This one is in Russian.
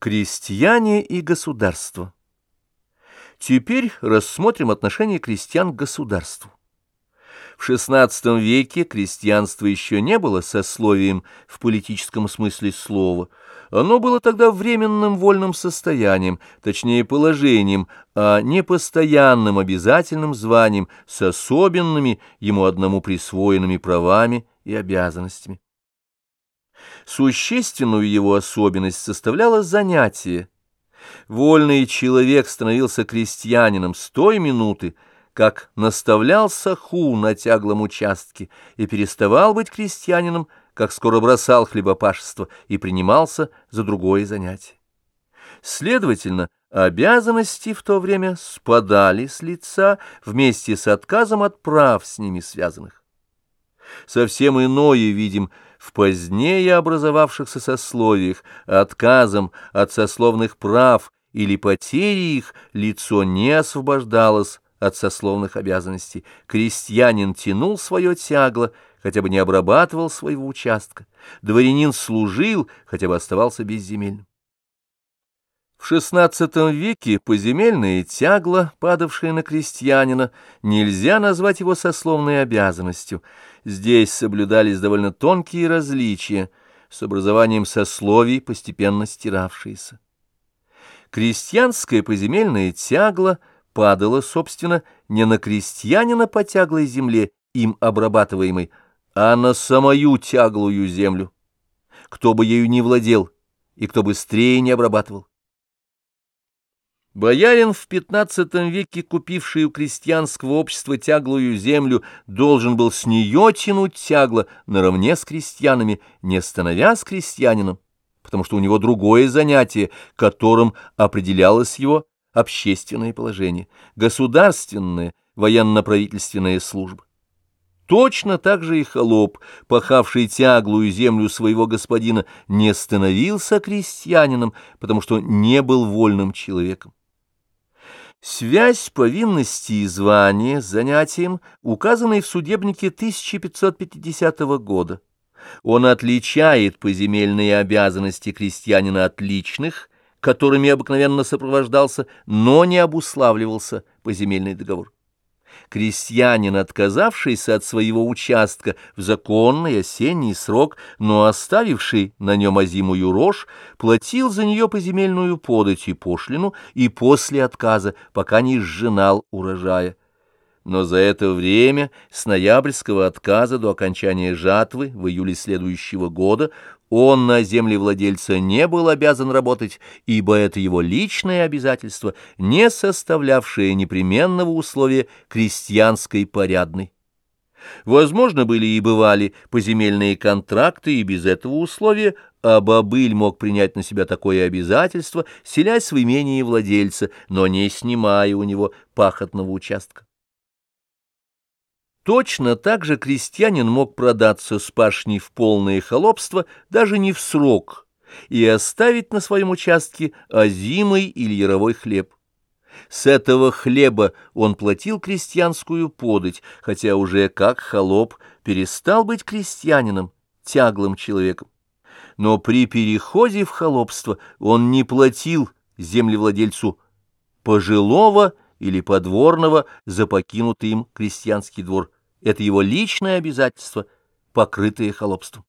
Крестьяне и государство. Теперь рассмотрим отношение крестьян к государству. В XVI веке крестьянство еще не было сословием в политическом смысле слова. Оно было тогда временным вольным состоянием, точнее положением, а не постоянным обязательным званием с особенными ему одному присвоенными правами и обязанностями. Существенную его особенность составляло занятие. Вольный человек становился крестьянином с той минуты, как наставлял саху на тяглом участке и переставал быть крестьянином, как скоро бросал хлебопашество и принимался за другое занятие. Следовательно, обязанности в то время спадали с лица вместе с отказом от прав с ними связанных. Совсем иное видим в позднее образовавшихся сословиях отказом от сословных прав или потерей их лицо не освобождалось от сословных обязанностей. Крестьянин тянул свое тягло, хотя бы не обрабатывал своего участка. Дворянин служил, хотя бы оставался безземельным. В XVI веке поземельное тягло, падавшее на крестьянина, нельзя назвать его сословной обязанностью. Здесь соблюдались довольно тонкие различия, с образованием сословий, постепенно стиравшиеся. Крестьянское поземельное тягло падало, собственно, не на крестьянина по тяглой земле, им обрабатываемой, а на самую тяглую землю, кто бы ею не владел и кто быстрее не обрабатывал. Боярин в XV веке, купивший у крестьянского общества тяглую землю, должен был с нее тянуть тягло наравне с крестьянами, не становясь крестьянином, потому что у него другое занятие, которым определялось его общественное положение, государственная, военно-правительственная служба. Точно так же и холоп, пахавший тяглую землю своего господина, не становился крестьянином, потому что не был вольным человеком. Связь повинности и звания с занятием, указанной в судебнике 1550 года. Он отличает поземельные обязанности крестьянина от личных, которыми обыкновенно сопровождался, но не обуславливался поземельный договор крестьянин, отказавшийся от своего участка в законный осенний срок, но оставивший на нем озимую рожь, платил за нее поземельную подать и пошлину и после отказа, пока не сжинал урожая. Но за это время, с ноябрьского отказа до окончания жатвы в июле следующего года, он на землевладельца не был обязан работать, ибо это его личное обязательство, не составлявшее непременного условия крестьянской порядной. Возможно, были и бывали поземельные контракты, и без этого условия, а бобыль мог принять на себя такое обязательство, селясь в имении владельца, но не снимая у него пахотного участка. Точно так же крестьянин мог продаться с пашней в полное холопство даже не в срок и оставить на своем участке озимый или яровой хлеб. С этого хлеба он платил крестьянскую подать, хотя уже как холоп перестал быть крестьянином, тяглым человеком. Но при переходе в холопство он не платил землевладельцу пожилого или подворного за покинутый им крестьянский двор. Это его личное обязательство, покрытое холопством.